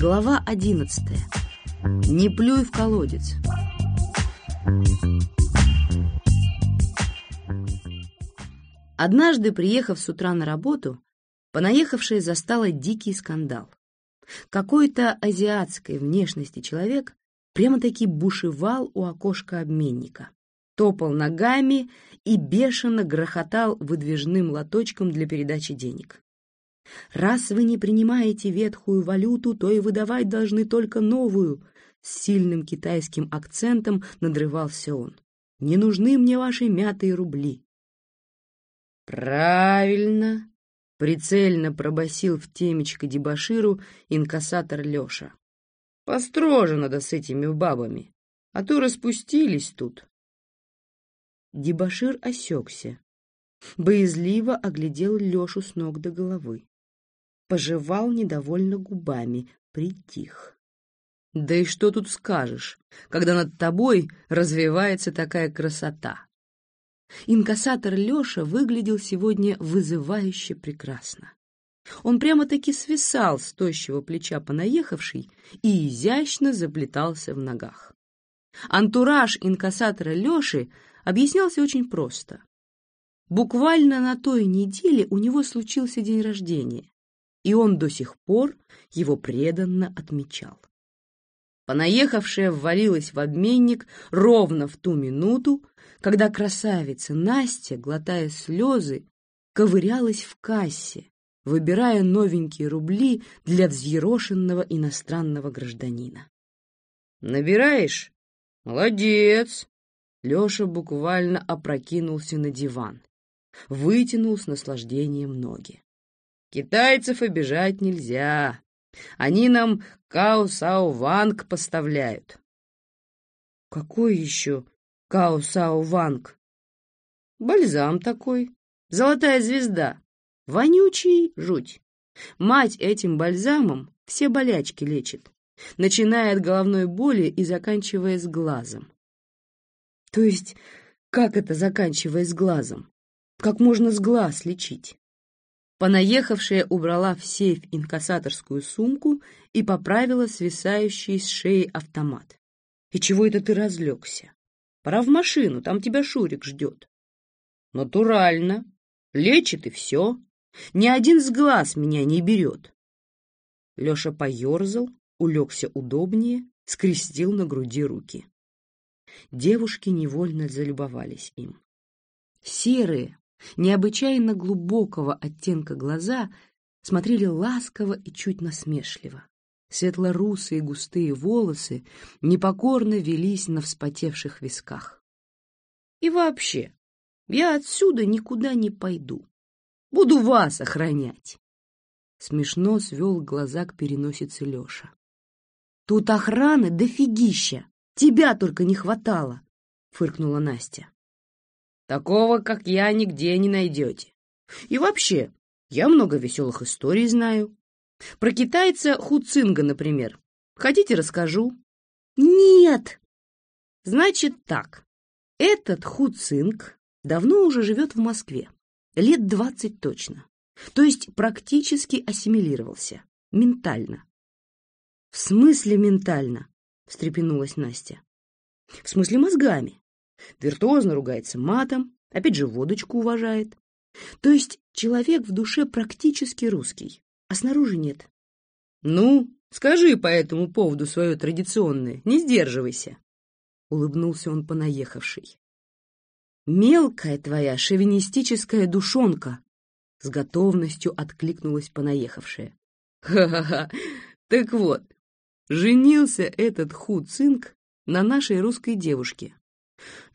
Глава одиннадцатая. Не плюй в колодец. Однажды, приехав с утра на работу, понаехавшая застала дикий скандал. Какой-то азиатской внешности человек прямо-таки бушевал у окошка обменника, топал ногами и бешено грохотал выдвижным лоточком для передачи денег. «Раз вы не принимаете ветхую валюту, то и выдавать должны только новую», с сильным китайским акцентом надрывался он. «Не нужны мне ваши мятые рубли». «Правильно!» — прицельно пробасил в темечко дебоширу инкассатор Леша. «Построже надо с этими бабами, а то распустились тут». Дебошир осекся, боязливо оглядел Лешу с ног до головы. Пожевал недовольно губами, притих. Да и что тут скажешь, когда над тобой развивается такая красота? Инкассатор Леша выглядел сегодня вызывающе прекрасно. Он прямо-таки свисал с тощего плеча понаехавший и изящно заплетался в ногах. Антураж инкассатора Леши объяснялся очень просто. Буквально на той неделе у него случился день рождения, и он до сих пор его преданно отмечал. Понаехавшая ввалилась в обменник ровно в ту минуту, когда красавица Настя, глотая слезы, ковырялась в кассе, выбирая новенькие рубли для взъерошенного иностранного гражданина. «Набираешь? Молодец!» Леша буквально опрокинулся на диван, вытянул с наслаждением ноги. «Китайцев обижать нельзя. Они нам Као-Сао-Ванг поставляют». «Какой еще Као-Сао-Ванг?» «Бальзам такой. Золотая звезда. Вонючий жуть. Мать этим бальзамом все болячки лечит, начиная от головной боли и заканчивая с глазом. То есть, как это заканчивая с глазом? Как можно с глаз лечить? Понаехавшая убрала в сейф инкассаторскую сумку и поправила свисающий с шеи автомат. «И чего это ты разлегся? Пора в машину, там тебя Шурик ждет». «Натурально. Лечит и все. Ни один с глаз меня не берет». Леша поерзал, улегся удобнее, скрестил на груди руки. Девушки невольно залюбовались им. Серые, необычайно глубокого оттенка глаза смотрели ласково и чуть насмешливо. Светло-русые густые волосы непокорно велись на вспотевших висках. И вообще, я отсюда никуда не пойду. Буду вас охранять. Смешно свел глаза к переносице Леша. Тут охраны дофигища. Тебя только не хватало, фыркнула Настя. Такого, как я, нигде не найдете. И вообще, я много веселых историй знаю. Про китайца Хуцинга, например. Хотите, расскажу? Нет! Значит так. Этот Хуцинг давно уже живет в Москве. Лет двадцать точно. То есть практически ассимилировался. Ментально. В смысле ментально? встрепенулась Настя. В смысле мозгами. Виртуозно ругается матом, опять же водочку уважает. То есть человек в душе практически русский, а снаружи нет. Ну, скажи по этому поводу свое традиционное, не сдерживайся. Улыбнулся он понаехавший. Мелкая твоя шовинистическая душонка, с готовностью откликнулась понаехавшая. Ха-ха-ха, так вот, женился этот Ху-Цинк на нашей русской девушке.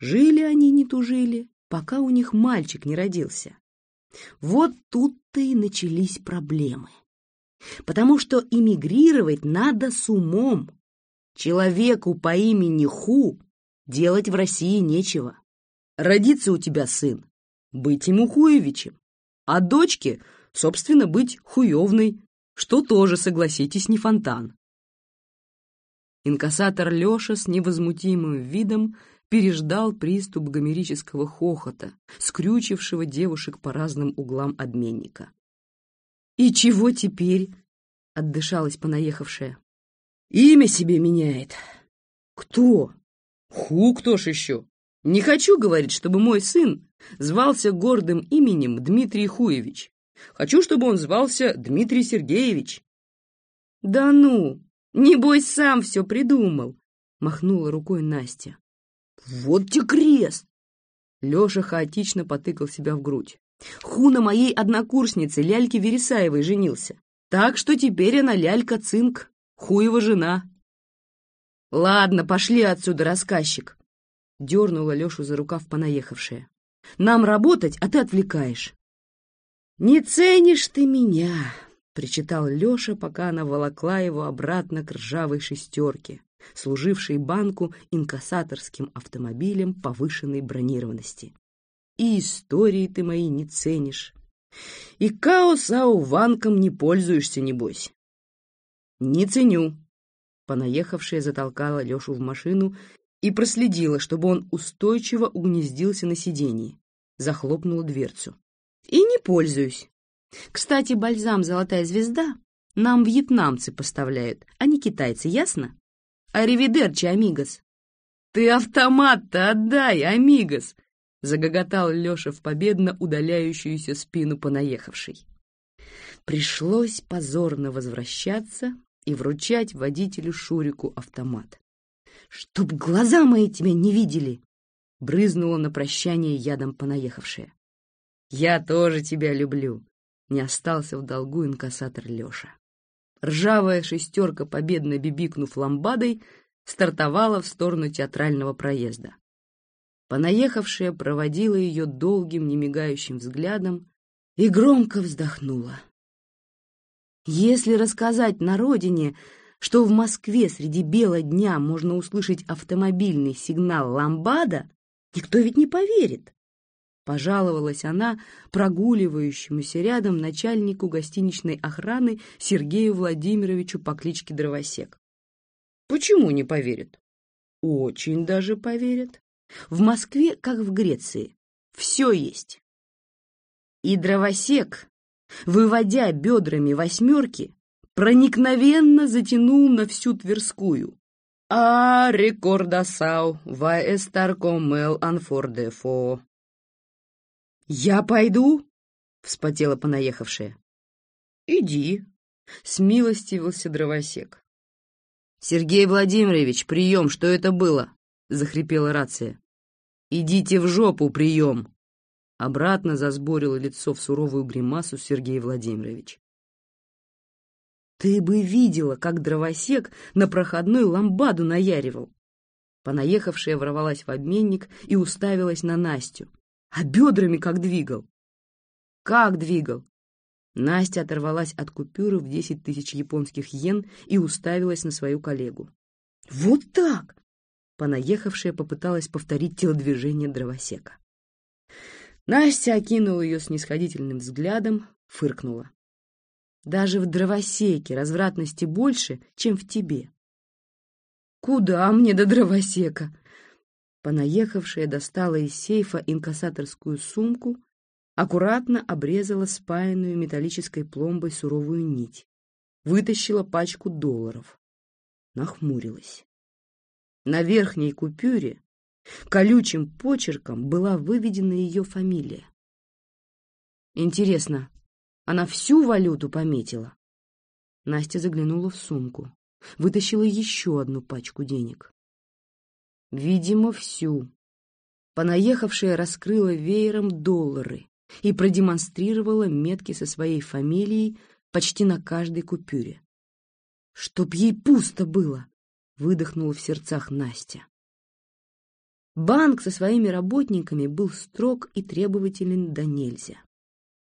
Жили они, не тужили, пока у них мальчик не родился. Вот тут-то и начались проблемы. Потому что эмигрировать надо с умом. Человеку по имени Ху делать в России нечего. Родится у тебя сын, быть ему Хуевичем, а дочке, собственно, быть Хуевной, что тоже, согласитесь, не фонтан. Инкассатор Леша с невозмутимым видом переждал приступ гомерического хохота, скрючившего девушек по разным углам обменника. «И чего теперь?» — отдышалась понаехавшая. «Имя себе меняет». «Кто?» «Ху, кто ж еще? Не хочу, говорить, чтобы мой сын звался гордым именем Дмитрий Хуевич. Хочу, чтобы он звался Дмитрий Сергеевич». «Да ну, небось, сам все придумал», — махнула рукой Настя. «Вот те крест!» Леша хаотично потыкал себя в грудь. «Ху на моей однокурснице Ляльке Вересаевой женился. Так что теперь она Лялька Цинк, Хуева жена». «Ладно, пошли отсюда, рассказчик!» Дернула Лешу за рукав понаехавшая. «Нам работать, а ты отвлекаешь». «Не ценишь ты меня!» — причитал Леша, пока она волокла его обратно к ржавой шестерке служивший банку инкассаторским автомобилем повышенной бронированности. И истории ты мои не ценишь. И Као-Сау ванком не пользуешься, небось. Не ценю. Понаехавшая затолкала Лешу в машину и проследила, чтобы он устойчиво угнездился на сиденье. Захлопнула дверцу. И не пользуюсь. Кстати, бальзам «Золотая звезда» нам вьетнамцы поставляют, а не китайцы, ясно? Аривидерчи, амигос!» «Ты автомат-то отдай, амигос!» — загоготал Леша в победно удаляющуюся спину понаехавшей. Пришлось позорно возвращаться и вручать водителю Шурику автомат. «Чтоб глаза мои тебя не видели!» — брызнула на прощание ядом понаехавшая. «Я тоже тебя люблю!» — не остался в долгу инкассатор Леша. Ржавая шестерка, победно бибикнув ламбадой, стартовала в сторону театрального проезда. Понаехавшая проводила ее долгим, немигающим взглядом и громко вздохнула. Если рассказать на родине, что в Москве среди бела дня можно услышать автомобильный сигнал «Ламбада», никто ведь не поверит. Пожаловалась она прогуливающемуся рядом начальнику гостиничной охраны Сергею Владимировичу по кличке Дровосек. Почему не поверит? Очень даже поверят. В Москве, как в Греции, все есть. И Дровосек, выводя бедрами восьмерки, проникновенно затянул на всю Тверскую. А рекордасау ва эстаркомел анфордефо. «Я пойду?» — вспотела понаехавшая. «Иди», — смилостивился дровосек. «Сергей Владимирович, прием, что это было?» — захрипела рация. «Идите в жопу, прием!» Обратно засборило лицо в суровую гримасу Сергей Владимирович. «Ты бы видела, как дровосек на проходной ламбаду наяривал!» Понаехавшая ворвалась в обменник и уставилась на Настю, а бедрами как двигал. Как двигал? Настя оторвалась от купюры в десять тысяч японских йен и уставилась на свою коллегу. Вот так! Понаехавшая попыталась повторить телодвижение дровосека. Настя окинула ее снисходительным взглядом, фыркнула. Даже в дровосеке развратности больше, чем в тебе. Куда мне до дровосека? Понаехавшая достала из сейфа инкассаторскую сумку, аккуратно обрезала спаянную металлической пломбой суровую нить, вытащила пачку долларов, нахмурилась. На верхней купюре колючим почерком была выведена ее фамилия. Интересно, она всю валюту пометила? Настя заглянула в сумку, вытащила еще одну пачку денег. Видимо, всю. Понаехавшая раскрыла веером доллары и продемонстрировала метки со своей фамилией почти на каждой купюре. «Чтоб ей пусто было!» — выдохнула в сердцах Настя. Банк со своими работниками был строг и требователен до нельзя.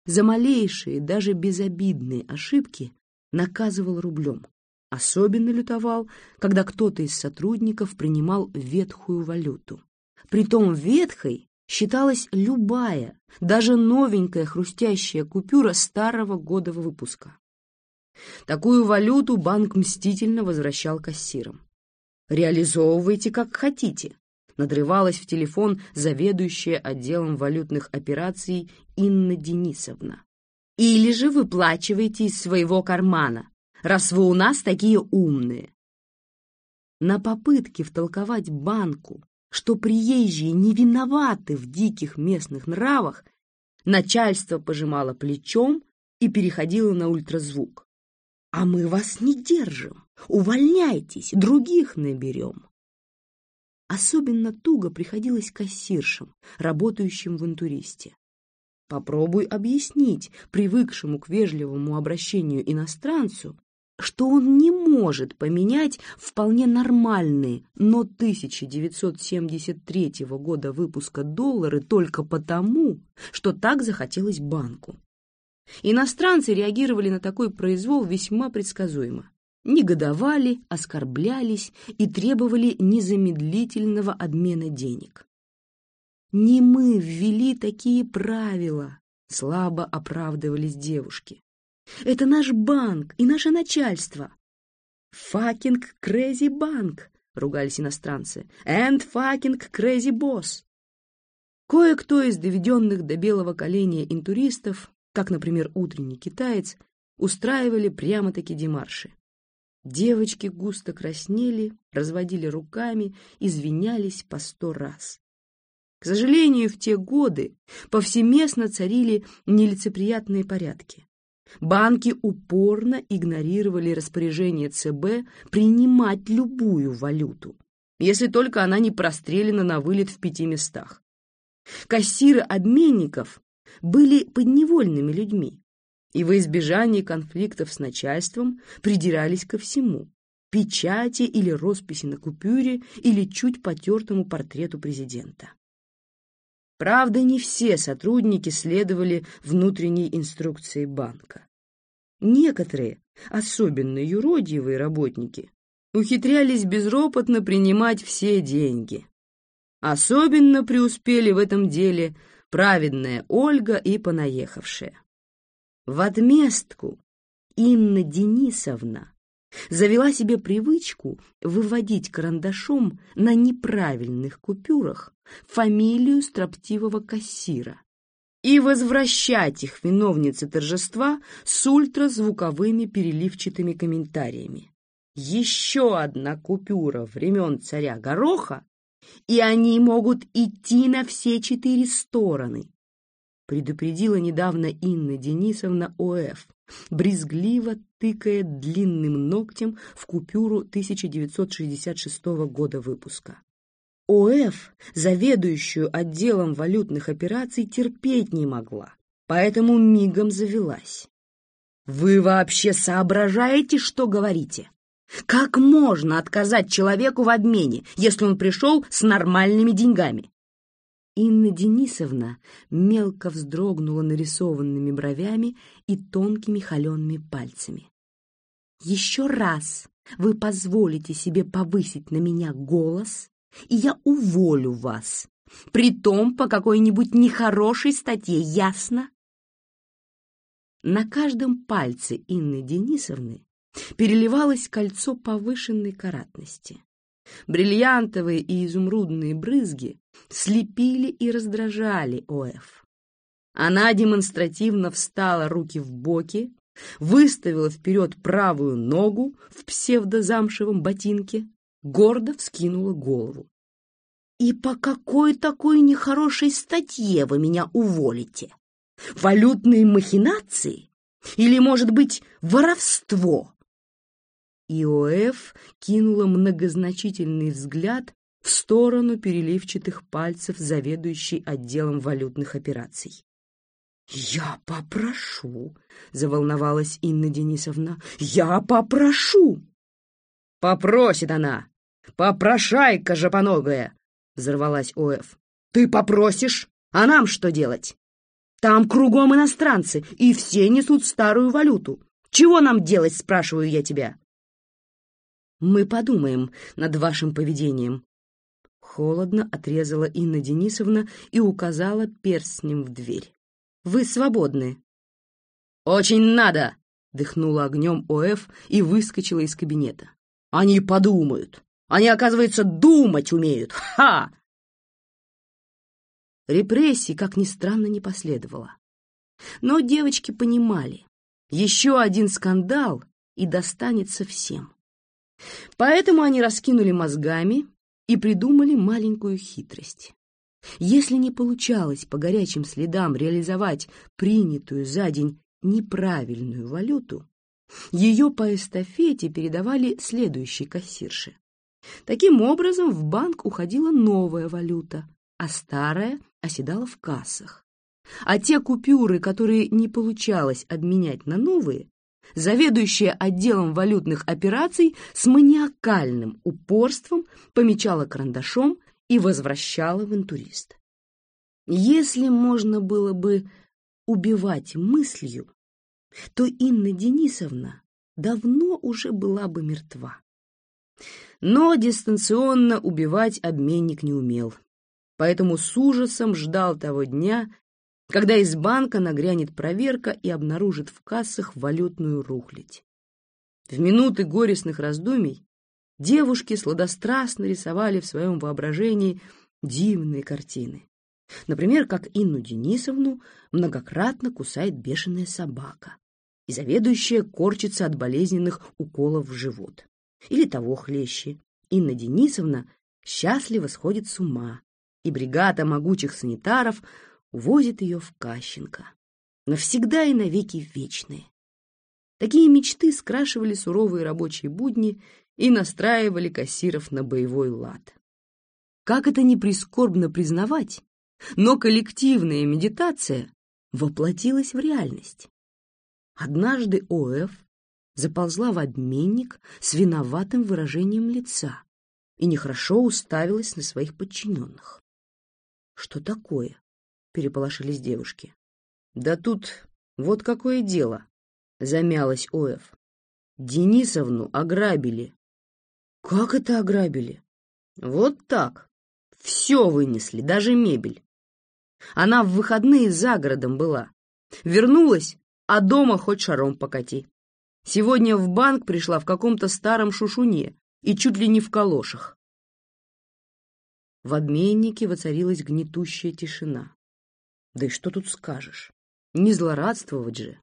За малейшие, даже безобидные ошибки наказывал рублем. Особенно лютовал, когда кто-то из сотрудников принимал ветхую валюту. Притом ветхой считалась любая, даже новенькая хрустящая купюра старого года выпуска. Такую валюту банк мстительно возвращал кассирам. «Реализовывайте как хотите», — надрывалась в телефон заведующая отделом валютных операций Инна Денисовна. «Или же выплачивайте из своего кармана, раз вы у нас такие умные. На попытке втолковать банку, что приезжие не виноваты в диких местных нравах, начальство пожимало плечом и переходило на ультразвук. «А мы вас не держим! Увольняйтесь, других наберем!» Особенно туго приходилось кассиршам, работающим в интуристе. Попробуй объяснить привыкшему к вежливому обращению иностранцу, что он не может поменять вполне нормальные, но 1973 года выпуска доллары только потому, что так захотелось банку. Иностранцы реагировали на такой произвол весьма предсказуемо. Негодовали, оскорблялись и требовали незамедлительного обмена денег. «Не мы ввели такие правила», — слабо оправдывались девушки. Это наш банк и наше начальство. «Факинг crazy банк», — ругались иностранцы. «And fucking crazy boss». Кое-кто из доведенных до белого коленя интуристов, как, например, утренний китаец, устраивали прямо-таки демарши. Девочки густо краснели, разводили руками, извинялись по сто раз. К сожалению, в те годы повсеместно царили нелицеприятные порядки. Банки упорно игнорировали распоряжение ЦБ принимать любую валюту, если только она не прострелена на вылет в пяти местах. Кассиры обменников были подневольными людьми и во избежание конфликтов с начальством придирались ко всему – печати или росписи на купюре или чуть потертому портрету президента. Правда, не все сотрудники следовали внутренней инструкции банка. Некоторые, особенно юродивые работники, ухитрялись безропотно принимать все деньги. Особенно преуспели в этом деле праведная Ольга и понаехавшая. В отместку Инна Денисовна завела себе привычку выводить карандашом на неправильных купюрах фамилию строптивого кассира и возвращать их виновнице торжества с ультразвуковыми переливчатыми комментариями. Еще одна купюра времен царя Гороха, и они могут идти на все четыре стороны, предупредила недавно Инна Денисовна ОФ, брезгливо тыкая длинным ногтем в купюру 1966 года выпуска. ОФ, заведующую отделом валютных операций, терпеть не могла, поэтому мигом завелась. «Вы вообще соображаете, что говорите? Как можно отказать человеку в обмене, если он пришел с нормальными деньгами? Инна Денисовна мелко вздрогнула нарисованными бровями и тонкими холеными пальцами. «Еще раз вы позволите себе повысить на меня голос, и я уволю вас, притом по какой-нибудь нехорошей статье, ясно?» На каждом пальце Инны Денисовны переливалось кольцо повышенной каратности. Бриллиантовые и изумрудные брызги слепили и раздражали ОФ. Она демонстративно встала руки в боки, выставила вперед правую ногу в псевдозамшевом ботинке, гордо вскинула голову. «И по какой такой нехорошей статье вы меня уволите? Валютные махинации? Или, может быть, воровство?» ИОФ кинула многозначительный взгляд в сторону переливчатых пальцев заведующей отделом валютных операций. «Я попрошу», — заволновалась Инна Денисовна, — «я попрошу». «Попросит она! Попрошайка жопоногая!» — взорвалась ОФ. «Ты попросишь? А нам что делать? Там кругом иностранцы, и все несут старую валюту. Чего нам делать, спрашиваю я тебя?» Мы подумаем над вашим поведением. Холодно отрезала Инна Денисовна и указала перстнем в дверь. Вы свободны. Очень надо! Дыхнула огнем ОФ и выскочила из кабинета. Они подумают. Они, оказывается, думать умеют. Ха! Репрессий, как ни странно, не последовало. Но девочки понимали, еще один скандал, и достанется всем. Поэтому они раскинули мозгами и придумали маленькую хитрость. Если не получалось по горячим следам реализовать принятую за день неправильную валюту, ее по эстафете передавали следующей кассирше. Таким образом, в банк уходила новая валюта, а старая оседала в кассах. А те купюры, которые не получалось обменять на новые, заведующая отделом валютных операций с маниакальным упорством помечала карандашом и возвращала в. Если можно было бы убивать мыслью, то Инна Денисовна давно уже была бы мертва. Но дистанционно убивать обменник не умел, поэтому с ужасом ждал того дня, когда из банка нагрянет проверка и обнаружит в кассах валютную рухлядь. В минуты горестных раздумий девушки сладострастно рисовали в своем воображении дивные картины. Например, как Инну Денисовну многократно кусает бешеная собака, и заведующая корчится от болезненных уколов в живот. Или того хлеще. Инна Денисовна счастливо сходит с ума, и бригада могучих санитаров увозит ее в Кащенко. Навсегда и навеки вечные. Такие мечты скрашивали суровые рабочие будни и настраивали кассиров на боевой лад. Как это не прискорбно признавать, но коллективная медитация воплотилась в реальность. Однажды ОФ заползла в обменник с виноватым выражением лица и нехорошо уставилась на своих подчиненных. «Что такое?» — переполошились девушки. «Да тут вот какое дело!» — замялась ОФ. «Денисовну ограбили». «Как это ограбили?» «Вот так. Все вынесли, даже мебель. Она в выходные за городом была. Вернулась, а дома хоть шаром покати. Сегодня в банк пришла в каком-то старом шушуне и чуть ли не в калошах. В обменнике воцарилась гнетущая тишина. Да и что тут скажешь? Не злорадствовать же.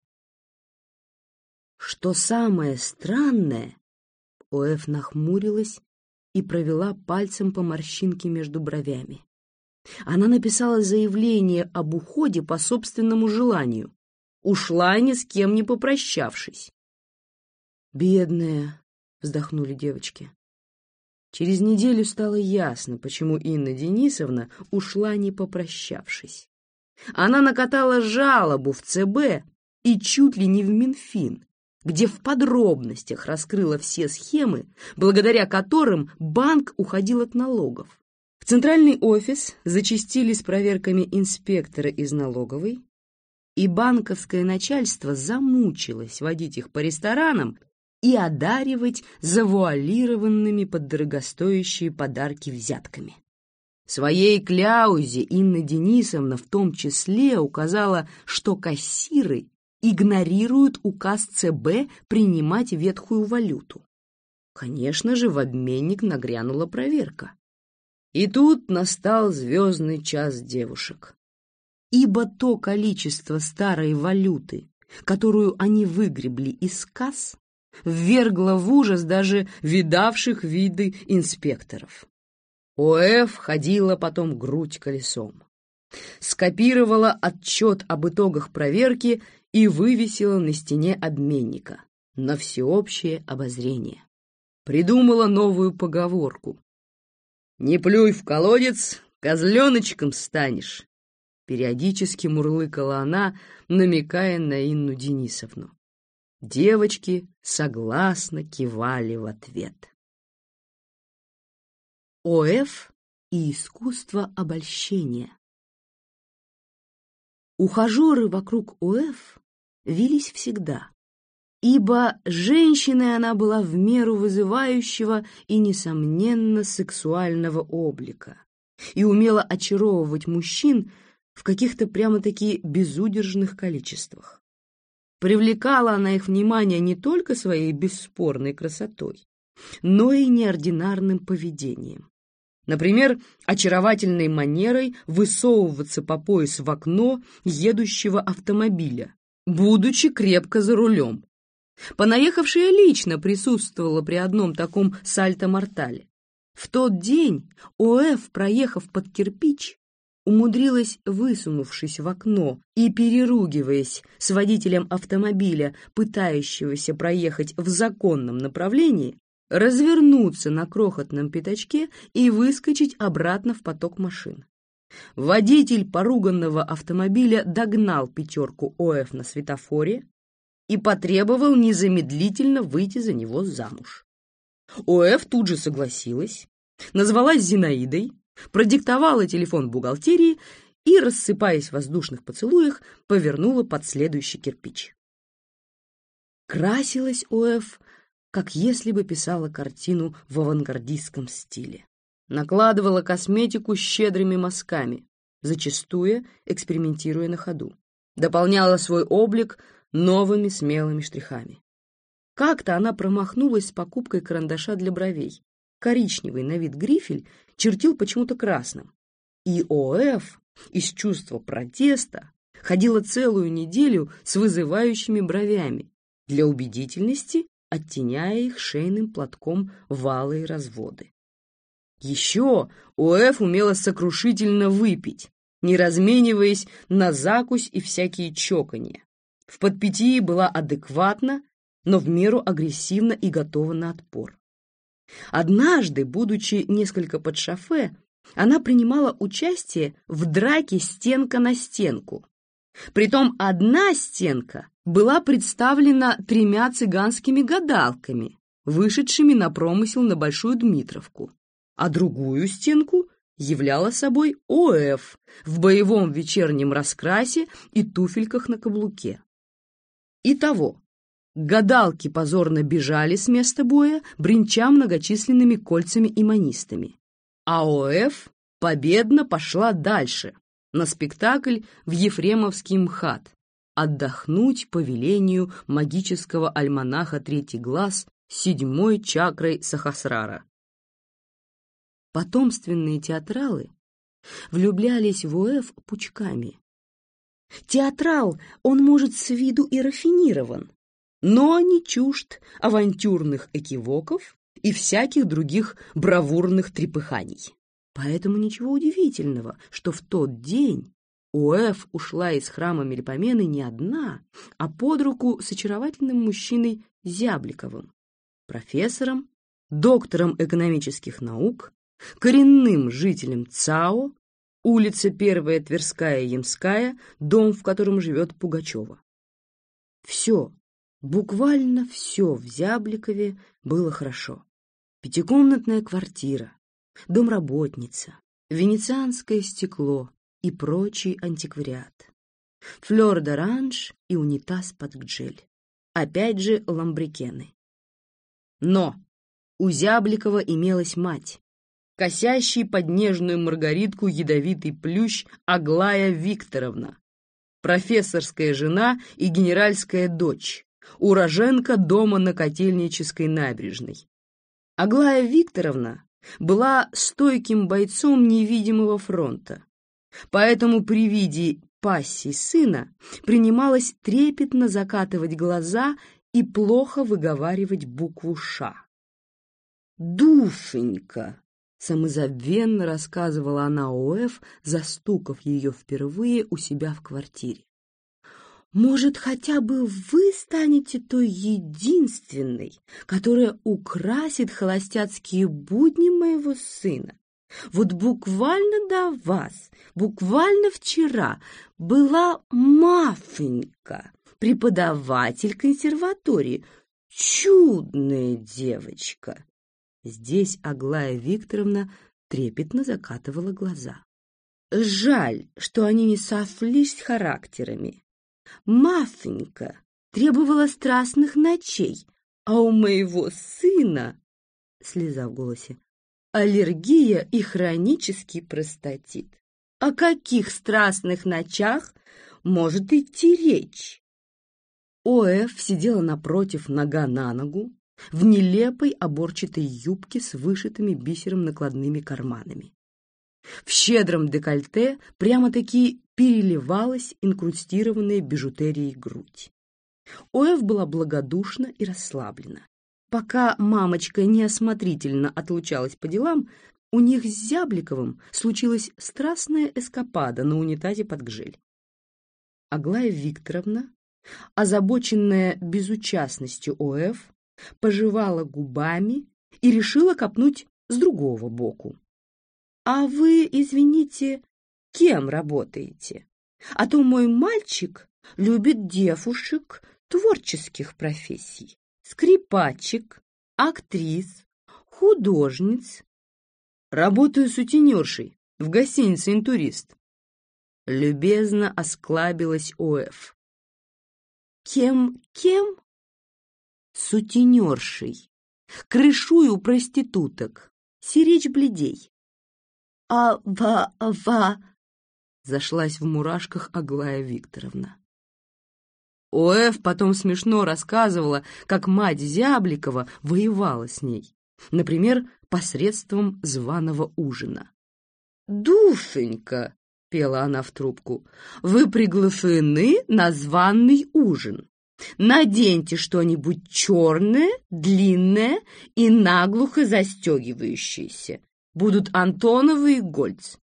Что самое странное, Оэф нахмурилась и провела пальцем по морщинке между бровями. Она написала заявление об уходе по собственному желанию, ушла ни с кем не попрощавшись. «Бедная», — вздохнули девочки. Через неделю стало ясно, почему Инна Денисовна ушла не попрощавшись. Она накатала жалобу в ЦБ и чуть ли не в Минфин, где в подробностях раскрыла все схемы, благодаря которым банк уходил от налогов. В центральный офис зачастили с проверками инспектора из налоговой, и банковское начальство замучилось водить их по ресторанам и одаривать завуалированными под дорогостоящие подарки взятками. Своей кляузе Инна Денисовна в том числе указала, что кассиры игнорируют указ ЦБ принимать ветхую валюту. Конечно же, в обменник нагрянула проверка. И тут настал звездный час девушек. Ибо то количество старой валюты, которую они выгребли из касс, ввергло в ужас даже видавших виды инспекторов. ОФ ходила потом грудь колесом. Скопировала отчет об итогах проверки и вывесила на стене обменника на всеобщее обозрение. Придумала новую поговорку, «Не плюй в колодец, козленочком станешь!» Периодически мурлыкала она, намекая на Инну Денисовну. Девочки согласно кивали в ответ. ОФ и искусство обольщения Ухажеры вокруг ОФ вились всегда ибо женщиной она была в меру вызывающего и, несомненно, сексуального облика и умела очаровывать мужчин в каких-то прямо-таки безудержных количествах. Привлекала она их внимание не только своей бесспорной красотой, но и неординарным поведением. Например, очаровательной манерой высовываться по пояс в окно едущего автомобиля, будучи крепко за рулем, Понаехавшая лично присутствовала при одном таком сальто-мортале. В тот день ОФ, проехав под кирпич, умудрилась, высунувшись в окно и переругиваясь с водителем автомобиля, пытающегося проехать в законном направлении, развернуться на крохотном пятачке и выскочить обратно в поток машин. Водитель поруганного автомобиля догнал пятерку ОФ на светофоре и потребовал незамедлительно выйти за него замуж. ОФ тут же согласилась, назвалась Зинаидой, продиктовала телефон бухгалтерии и, рассыпаясь в воздушных поцелуях, повернула под следующий кирпич. Красилась ОФ, как если бы писала картину в авангардистском стиле. Накладывала косметику щедрыми мазками, зачастую экспериментируя на ходу. Дополняла свой облик новыми смелыми штрихами. Как-то она промахнулась с покупкой карандаша для бровей. Коричневый на вид грифель чертил почему-то красным. И ОФ из чувства протеста ходила целую неделю с вызывающими бровями, для убедительности оттеняя их шейным платком валые разводы. Еще ОФ умела сокрушительно выпить, не размениваясь на закусь и всякие чоканья. В подпитии была адекватна, но в меру агрессивна и готова на отпор. Однажды, будучи несколько под шофе, она принимала участие в драке стенка на стенку. Притом одна стенка была представлена тремя цыганскими гадалками, вышедшими на промысел на Большую Дмитровку, а другую стенку являла собой ОФ в боевом вечернем раскрасе и туфельках на каблуке. Итого, гадалки позорно бежали с места боя, бренча многочисленными кольцами и манистами. А ОФ победно пошла дальше, на спектакль в Ефремовский МХАТ, отдохнуть по велению магического альманаха «Третий глаз» седьмой чакрой Сахасрара. Потомственные театралы влюблялись в ОФ пучками, Театрал, он может с виду и рафинирован, но не чужд авантюрных экивоков и всяких других бравурных трепыханий. Поэтому ничего удивительного, что в тот день Уэф ушла из храма Мельпомены не одна, а под руку с очаровательным мужчиной Зябликовым, профессором, доктором экономических наук, коренным жителем ЦАО, улица Первая Тверская Ямская, дом, в котором живет Пугачева. Все, буквально все в Зябликове было хорошо. Пятикомнатная квартира, домработница, венецианское стекло и прочий антиквариат. Флёр-д'оранж и унитаз под гджель. Опять же ламбрикены. Но у Зябликова имелась мать, косящий под нежную маргаритку ядовитый плющ Аглая Викторовна, профессорская жена и генеральская дочь, уроженка дома на Котельнической набережной. Аглая Викторовна была стойким бойцом невидимого фронта, поэтому при виде пассии сына принималась трепетно закатывать глаза и плохо выговаривать букву «Ш». «Душенька!» Самозабвенно рассказывала она ОФ, застукав ее впервые у себя в квартире. «Может, хотя бы вы станете той единственной, которая украсит холостяцкие будни моего сына? Вот буквально до вас, буквально вчера, была Мафенька, преподаватель консерватории, чудная девочка. Здесь Аглая Викторовна трепетно закатывала глаза. Жаль, что они не софлись характерами. Мафенька требовала страстных ночей, а у моего сына, слеза в голосе, аллергия и хронический простатит. О каких страстных ночах может идти речь? ОФ сидела напротив нога на ногу, в нелепой оборчатой юбке с вышитыми бисером накладными карманами. В щедром декольте прямо-таки переливалась инкрустированная бижутерией грудь. Оэв была благодушна и расслаблена. Пока мамочка неосмотрительно отлучалась по делам, у них с Зябликовым случилась страстная эскапада на унитазе под гжель. Аглая Викторовна, озабоченная безучастностью ОФ, пожевала губами и решила копнуть с другого боку. «А вы, извините, кем работаете? А то мой мальчик любит девушек творческих профессий. Скрипачек, актрис, художниц. Работаю сутенершей в гостинице «Интурист». Любезно осклабилась ОФ. Кем, кем? Сутенершей. Крышую проституток. Сиречь бледей. «А-ва-ва!» — зашлась в мурашках Аглая Викторовна. Оэф потом смешно рассказывала, как мать Зябликова воевала с ней, например, посредством званого ужина. «Душенька!» — пела она в трубку. «Вы приглашены на званый ужин. Наденьте что-нибудь черное, длинное и наглухо застегивающееся. Будут Антоновы и Гольц.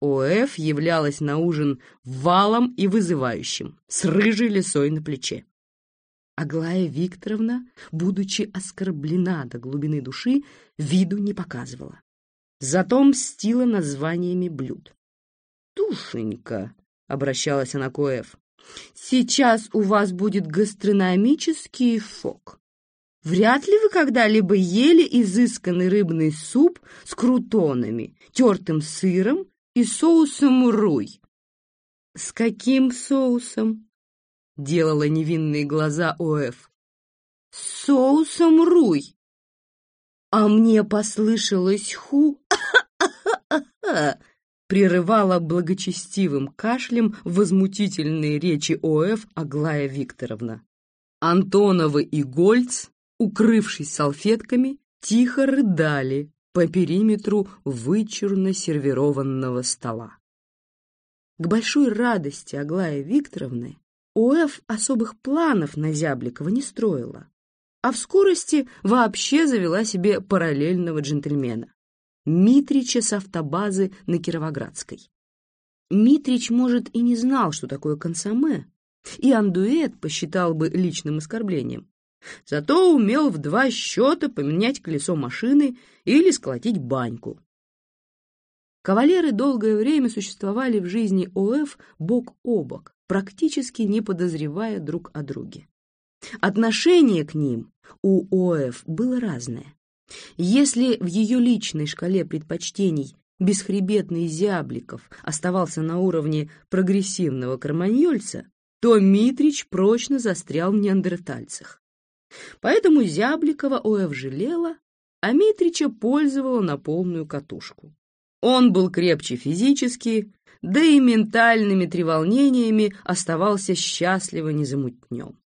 ОФ являлась на ужин валом и вызывающим, с рыжей лисой на плече. Аглая Викторовна, будучи оскорблена до глубины души, виду не показывала. Зато мстила названиями блюд. «Душенька», — обращалась она к ОФ, — «сейчас у вас будет гастрономический фок. Вряд ли вы когда-либо ели изысканный рыбный суп с крутонами, тертым сыром и соусом руй. «С каким соусом?» — делала невинные глаза Оэф. «С соусом руй!» «А мне послышалось ху!» прерывала благочестивым кашлем возмутительные речи ОФ Аглая Викторовна. Антонова и Гольц, укрывшись салфетками, тихо рыдали, по периметру вычурно сервированного стола. К большой радости Аглая Викторовны ОФ особых планов на Зябликова не строила, а в скорости вообще завела себе параллельного джентльмена — Митрича с автобазы на Кировоградской. Митрич, может, и не знал, что такое консоме, и Андуэт посчитал бы личным оскорблением, Зато умел в два счета поменять колесо машины или сколотить баньку. Кавалеры долгое время существовали в жизни ОФ бок о бок, практически не подозревая друг о друге. Отношение к ним у ОФ было разное. Если в ее личной шкале предпочтений бесхребетный Зябликов оставался на уровне прогрессивного карманьольца, то Митрич прочно застрял в неандертальцах. Поэтому Зябликова ОФ жалела, а Митрича пользовала на полную катушку. Он был крепче физически, да и ментальными треволнениями оставался счастливо незамутнем.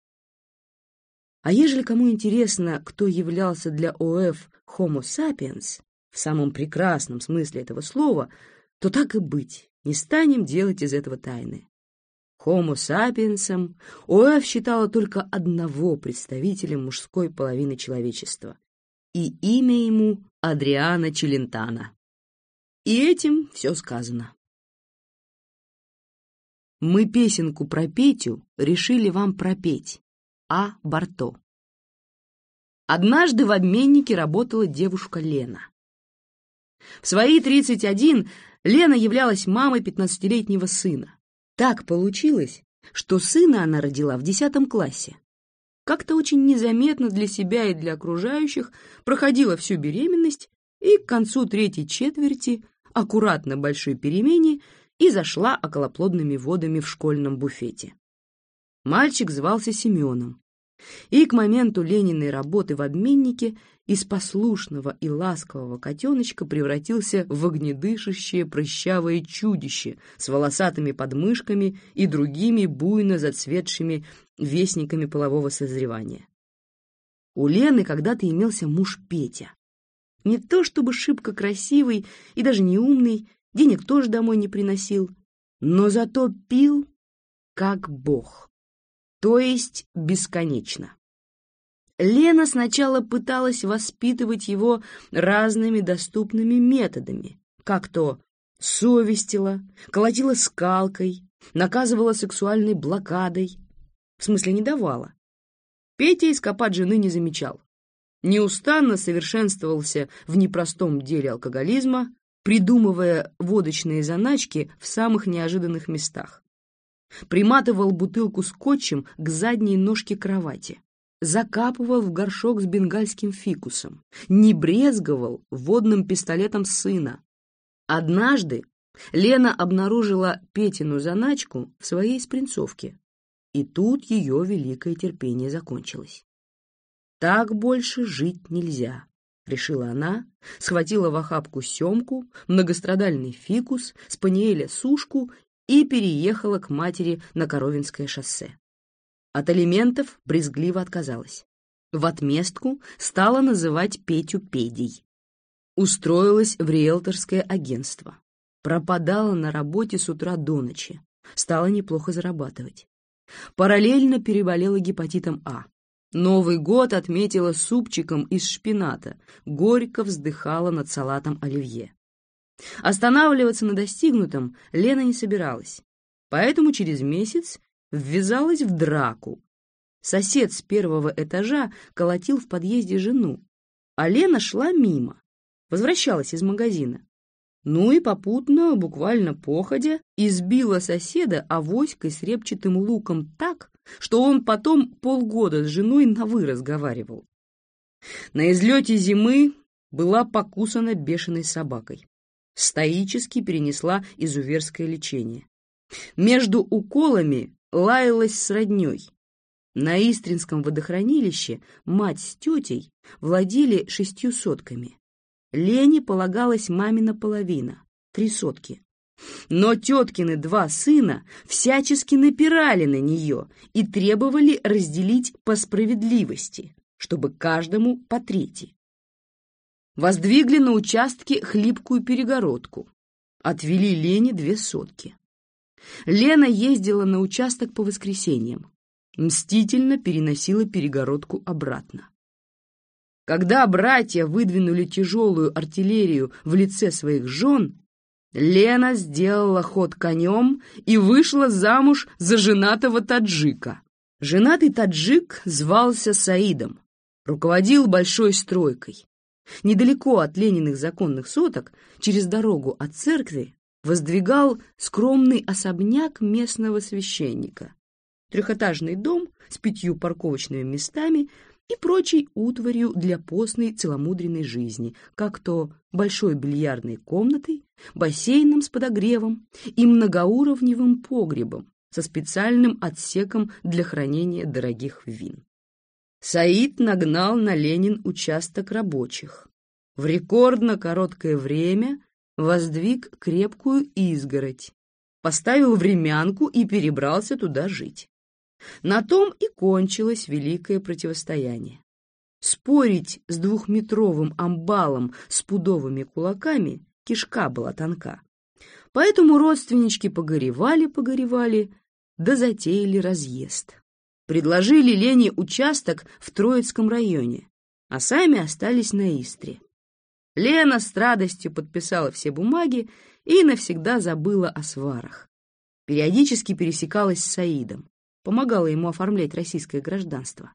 А ежели кому интересно, кто являлся для ОФ Homo sapiens, в самом прекрасном смысле этого слова, то так и быть, не станем делать из этого тайны. Homo sapiensом Оэв считала только одного представителя мужской половины человечества, и имя ему Адриана Челентана. И этим все сказано. Мы песенку про Петю решили вам пропеть. А. Барто. Однажды в обменнике работала девушка Лена. В свои 31 Лена являлась мамой 15-летнего сына. Так получилось, что сына она родила в десятом классе. Как-то очень незаметно для себя и для окружающих проходила всю беременность и к концу третьей четверти, аккуратно большой перемене, и зашла околоплодными водами в школьном буфете. Мальчик звался Семеном, и к моменту Лениной работы в обменнике из послушного и ласкового котеночка превратился в огнедышащее прыщавое чудище с волосатыми подмышками и другими буйно зацветшими вестниками полового созревания. У Лены когда-то имелся муж Петя. Не то чтобы шибко красивый и даже не умный, денег тоже домой не приносил, но зато пил как бог. то есть бесконечно. Лена сначала пыталась воспитывать его разными доступными методами, как то совестила, колотила скалкой, наказывала сексуальной блокадой, в смысле не давала. Петя ископать жены не замечал. Неустанно совершенствовался в непростом деле алкоголизма, придумывая водочные заначки в самых неожиданных местах. Приматывал бутылку скотчем к задней ножке кровати, закапывал в горшок с бенгальским фикусом, не брезговал водным пистолетом сына. Однажды Лена обнаружила Петину заначку в своей спринцовке, и тут ее великое терпение закончилось. Так больше жить нельзя, решила она, схватила в охапку семку, многострадальный фикус, спаниеля сушку и переехала к матери на Коровинское шоссе. От алиментов брезгливо отказалась. В отместку стала называть Петю Педей. Устроилась в риэлторское агентство. Пропадала на работе с утра до ночи. Стала неплохо зарабатывать. Параллельно переболела гепатитом А. Новый год отметила супчиком из шпината, горько вздыхала над салатом оливье. Останавливаться на достигнутом Лена не собиралась, поэтому через месяц ввязалась в драку. Сосед с первого этажа колотил в подъезде жену, а Лена шла мимо, возвращалась из магазина. Ну и попутно, буквально походя, избила соседа авоськой с репчатым луком так, что он потом полгода с женой на «вы» разговаривал. На излете зимы была покусана бешеной собакой. Стоически перенесла изуверское лечение. Между уколами лаялась с роднёй. На Истринском водохранилище мать с тетей владели шестью сотками. Лене полагалась мамина половина, три сотки. Но теткины два сына всячески напирали на нее и требовали разделить по справедливости, чтобы каждому по трети. Воздвигли на участке хлипкую перегородку, отвели Лене две сотки. Лена ездила на участок по воскресеньям, мстительно переносила перегородку обратно. Когда братья выдвинули тяжелую артиллерию в лице своих жен, Лена сделала ход конем и вышла замуж за женатого таджика. Женатый таджик звался Саидом, руководил большой стройкой. Недалеко от Лениных законных соток, через дорогу от церкви, воздвигал скромный особняк местного священника. Трехэтажный дом с пятью парковочными местами и прочей утварью для постной целомудренной жизни, как то большой бильярдной комнатой, бассейном с подогревом и многоуровневым погребом со специальным отсеком для хранения дорогих вин. Саид нагнал на Ленин участок рабочих. В рекордно короткое время воздвиг крепкую изгородь, поставил времянку и перебрался туда жить. На том и кончилось великое противостояние. Спорить с двухметровым амбалом с пудовыми кулаками кишка была тонка. Поэтому родственнички погоревали-погоревали, да затеяли разъезд. Предложили Лене участок в Троицком районе, а сами остались на Истре. Лена с радостью подписала все бумаги и навсегда забыла о сварах. Периодически пересекалась с Саидом помогала ему оформлять российское гражданство.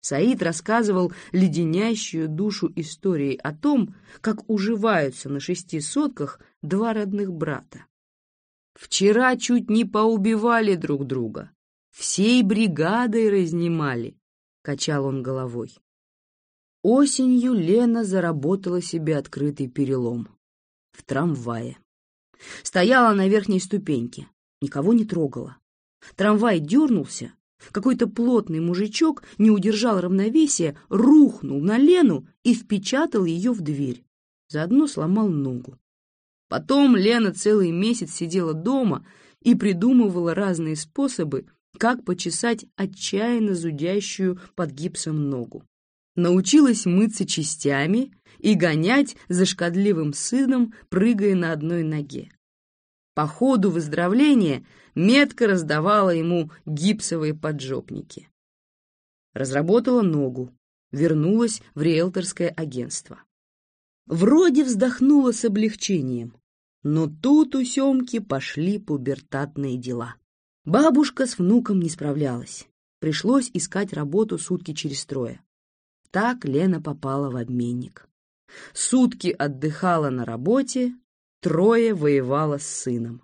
Саид рассказывал леденящую душу истории о том, как уживаются на шести сотках два родных брата. Вчера чуть не поубивали друг друга, всей бригадой разнимали, — качал он головой. Осенью Лена заработала себе открытый перелом. В трамвае. Стояла на верхней ступеньке, никого не трогала. Трамвай дернулся, какой-то плотный мужичок не удержал равновесия, рухнул на Лену и впечатал ее в дверь. Заодно сломал ногу. Потом Лена целый месяц сидела дома и придумывала разные способы, как почесать отчаянно зудящую под гипсом ногу. Научилась мыться частями и гонять за шкодливым сыном, прыгая на одной ноге. По ходу выздоровления метко раздавала ему гипсовые поджопники. Разработала ногу, вернулась в риэлторское агентство. Вроде вздохнула с облегчением, но тут у Семки пошли пубертатные дела. Бабушка с внуком не справлялась. Пришлось искать работу сутки через трое. Так Лена попала в обменник. Сутки отдыхала на работе, трое воевала с сыном.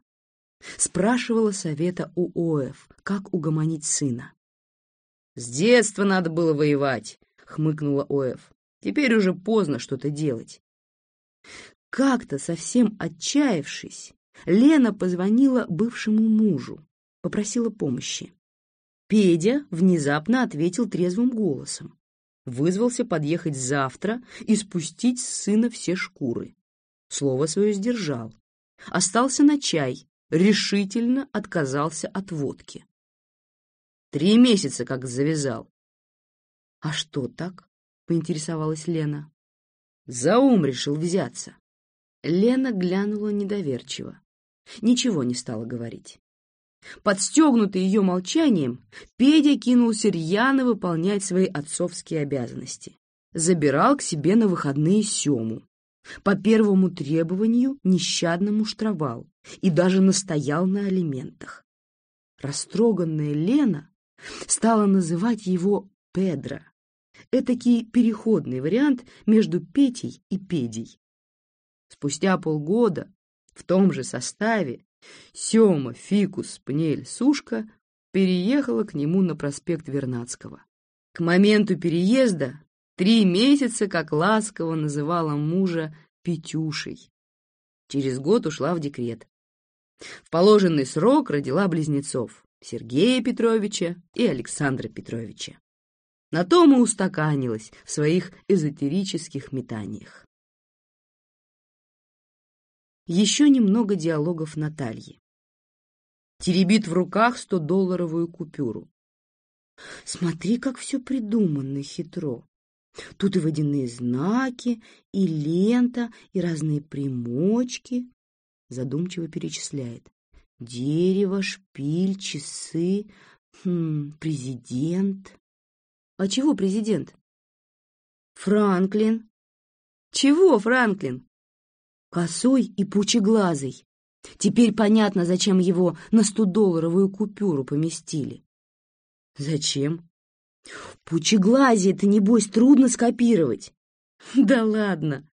Спрашивала совета у Оев, как угомонить сына. «С детства надо было воевать», — хмыкнула Оев. «Теперь уже поздно что-то делать». Как-то, совсем отчаявшись, Лена позвонила бывшему мужу, попросила помощи. Педя внезапно ответил трезвым голосом. Вызвался подъехать завтра и спустить с сына все шкуры. Слово свое сдержал. Остался на чай, решительно отказался от водки. Три месяца как завязал. — А что так? — поинтересовалась Лена. — За ум решил взяться. Лена глянула недоверчиво. Ничего не стала говорить. Подстегнутый ее молчанием, Петя кинулся рьяно выполнять свои отцовские обязанности. Забирал к себе на выходные Сему. По первому требованию нещадно муштровал и даже настоял на алиментах. Растроганная Лена стала называть его Педро. Этакий переходный вариант между Петей и Педей. Спустя полгода в том же составе Сема, Фикус, Пнель, Сушка переехала к нему на проспект Вернадского. К моменту переезда три месяца, как ласково называла мужа Петюшей. Через год ушла в декрет. В положенный срок родила близнецов Сергея Петровича и Александра Петровича. На том и устаканилась в своих эзотерических метаниях. Еще немного диалогов Натальи. Теребит в руках сто-долларовую купюру. Смотри, как все придуманно хитро. Тут и водяные знаки, и лента, и разные примочки. Задумчиво перечисляет. Дерево, шпиль, часы, хм, президент. А чего президент? Франклин. Чего Франклин? Косой и пучеглазый. Теперь понятно, зачем его на стодолларовую купюру поместили. Зачем? Пучеглазие-то, небось, трудно скопировать. Да ладно.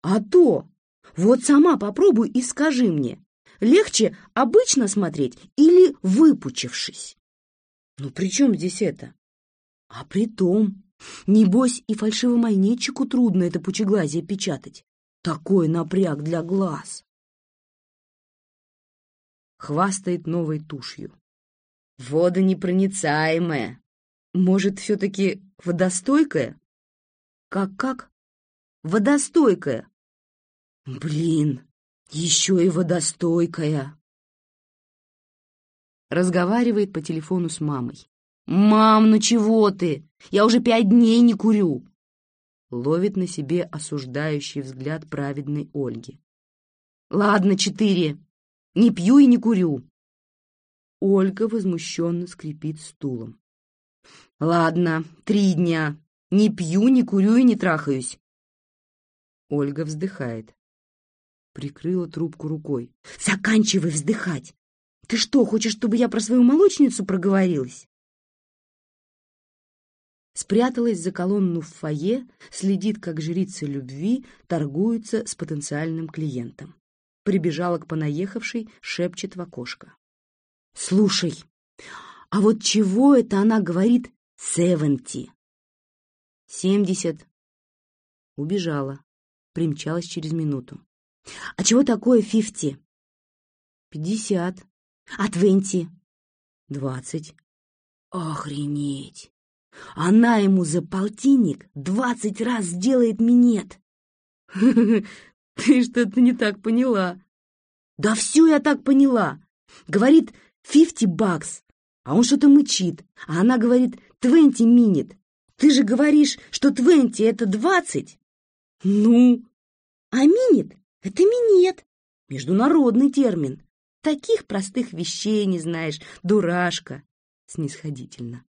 А то! Вот сама попробуй и скажи мне, легче обычно смотреть или выпучившись? Ну, при чем здесь это? А при том, небось, и фальшивомонетчику трудно это пучеглазие печатать. Такой напряг для глаз. Хвастает новой тушью. Водонепроницаемая. Может, все-таки водостойкая? Как-как? Водостойкая. Блин, еще и водостойкая. Разговаривает по телефону с мамой. «Мам, ну чего ты? Я уже пять дней не курю ловит на себе осуждающий взгляд праведной Ольги. «Ладно, четыре. Не пью и не курю». Ольга возмущенно скрипит стулом. «Ладно, три дня. Не пью, не курю и не трахаюсь». Ольга вздыхает. Прикрыла трубку рукой. «Заканчивай вздыхать! Ты что, хочешь, чтобы я про свою молочницу проговорилась?» Спряталась за колонну в фойе, следит, как жрица любви торгуется с потенциальным клиентом. Прибежала к понаехавшей, шепчет в окошко. «Слушай, а вот чего это она говорит «севенти»?» «Семьдесят». Убежала. Примчалась через минуту. «А чего такое фифти?» «Пятьдесят». «А твенти?» «Двадцать». «Охренеть!» Она ему за полтинник двадцать раз сделает минет. Ты что-то не так поняла. Да все я так поняла. Говорит, фифти бакс, а он что-то мычит, а она говорит, твенти минет. Ты же говоришь, что твенти — это двадцать. Ну, а минет — это минет, международный термин. Таких простых вещей не знаешь, дурашка!» снисходительно.